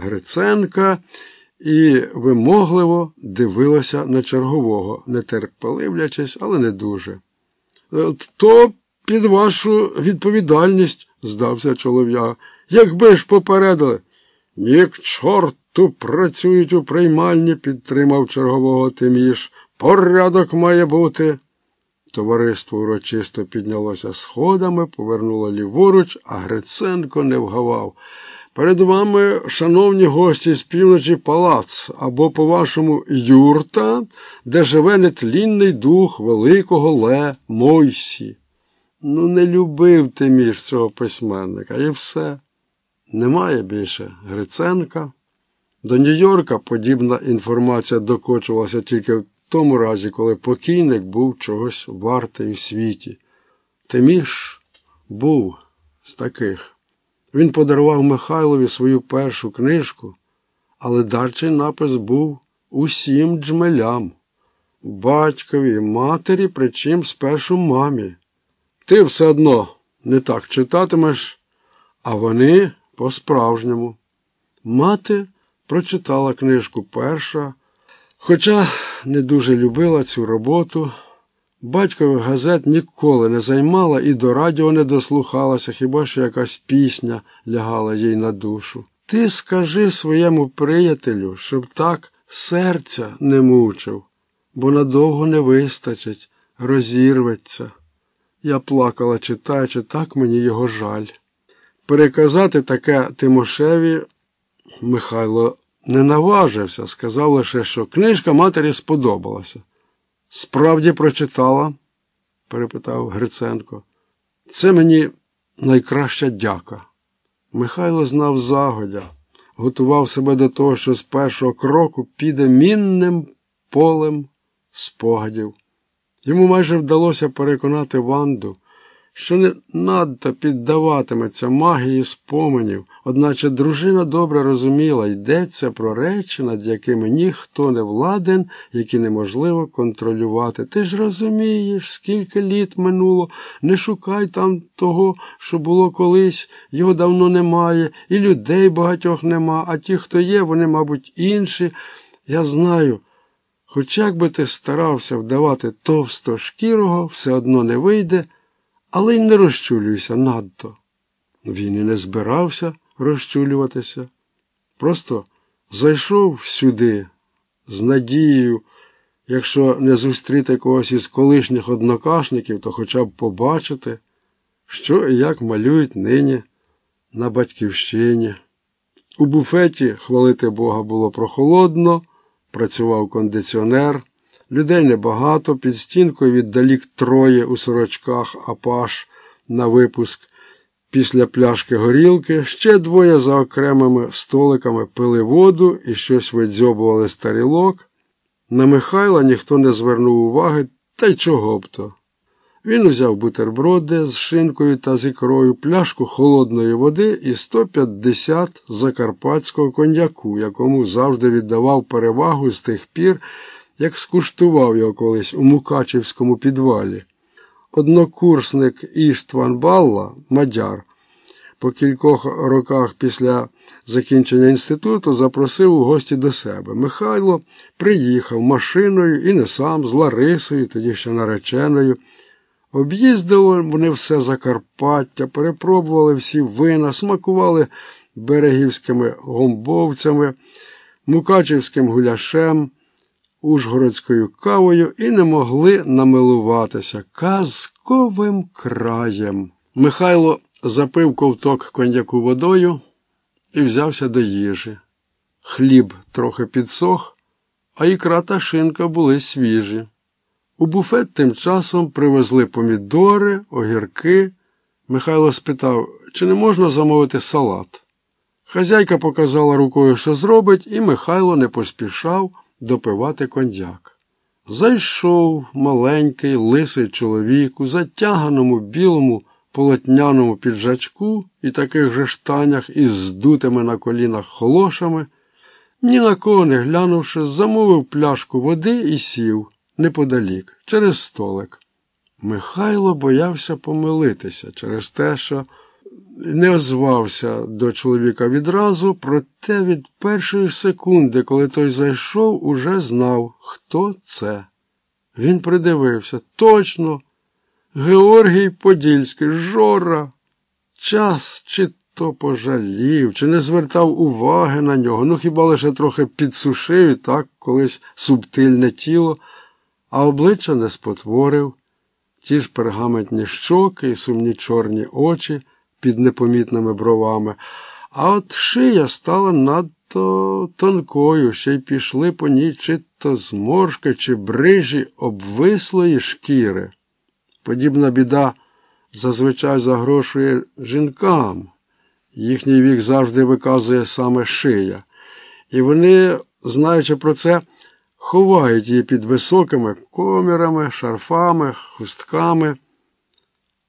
Гриценка і вимогливо дивилася на чергового, не терпеливлячись, але не дуже. «Е, То під вашу відповідальність, здався чолов'я. Якби ж попередили. Ні к чорту працюють у приймальні, підтримав чергового Тиміш. Порядок має бути. Товариство урочисто піднялося сходами, повернуло ліворуч, а Гриценко не вгавав. Перед вами, шановні гості з півночі палац, або, по-вашому, юрта, де живе нетлінний дух великого Ле Мойсі. Ну, не любив ти між цього письменника, і все. Немає більше Гриценка. До Нью-Йорка подібна інформація докочувалася тільки в тому разі, коли покійник був чогось вартий у світі. Тиміш був з таких. Він подарував Михайлові свою першу книжку, але дарчий напис був усім джмелям, батькові, матері, причим спершу мамі. Ти все одно не так читатимеш, а вони по-справжньому. Мати прочитала книжку перша, хоча не дуже любила цю роботу. Батькових газет ніколи не займала і до радіо не дослухалася, хіба що якась пісня лягала їй на душу. Ти скажи своєму приятелю, щоб так серця не мучив, бо надовго не вистачить, розірветься. Я плакала, читаючи, так мені його жаль. Переказати таке Тимошеві Михайло не наважився, сказав лише, що книжка матері сподобалася. Справді прочитала? перепитав Гриценко. Це мені найкраща дяка. Михайло знав загодя, готував себе до того, що з першого кроку піде мінним полем спогадів. Йому майже вдалося переконати Ванду, що не надто піддаватиметься магії споменів, одначе дружина добре розуміла, йдеться про речі, над якими ніхто не владен, які неможливо контролювати. Ти ж розумієш, скільки літ минуло, не шукай там того, що було колись, його давно немає, і людей багатьох нема, а ті, хто є, вони, мабуть, інші. Я знаю. Хоч як би ти старався вдавати товсто шкірого, все одно не вийде, але й не розчулюйся надто. Він і не збирався розчулюватися. Просто зайшов сюди з надією, якщо не зустріти когось із колишніх однокашників, то хоча б побачити, що і як малюють нині на батьківщині. У буфеті, хвалити Бога, було прохолодно працював кондиціонер, людей небагато, під стінкою віддалік троє у сорочках апаш на випуск. Після пляшки горілки ще двоє за окремими столиками пили воду і щось видзьобували з тарілок. На Михайла ніхто не звернув уваги, та й чого б то. Він узяв бутерброди з шинкою та з ікрою, пляшку холодної води і 150 закарпатського коньяку, якому завжди віддавав перевагу з тих пір, як скуштував його колись у Мукачівському підвалі. Однокурсник Іштван Балла, мадяр, по кількох роках після закінчення інституту запросив у гості до себе. Михайло приїхав машиною і не сам, з Ларисою, тоді ще нареченою. Об'їздили вони все Закарпаття, перепробували всі вина, смакували берегівськими гомбовцями, мукачівським гуляшем, ужгородською кавою і не могли намилуватися казковим краєм. Михайло запив ковток коньяку водою і взявся до їжі. Хліб трохи підсох, а ікра та шинка були свіжі. У буфет тим часом привезли помідори, огірки. Михайло спитав, чи не можна замовити салат. Хазяйка показала рукою, що зробить, і Михайло не поспішав допивати коньяк. Зайшов маленький лисий чоловік у затяганому білому полотняному піджачку і таких же штанях із здутими на колінах холошами, ні на кого не глянувши, замовив пляшку води і сів неподалік, через столик. Михайло боявся помилитися через те, що не озвався до чоловіка відразу, проте від першої секунди, коли той зайшов, уже знав, хто це. Він придивився. Точно, Георгій Подільський, Жора. Час чи то пожалів, чи не звертав уваги на нього, ну хіба лише трохи підсушив і так колись субтильне тіло, а обличчя не спотворив, ті ж пергаментні щоки і сумні чорні очі під непомітними бровами, а от шия стала надто тонкою, ще й пішли по ній чи то зморшки, чи брижі обвислої шкіри. Подібна біда зазвичай загрошує жінкам. Їхній вік завжди виказує саме шия. І вони, знаючи про це, ховають її під високими комірами, шарфами, хустками.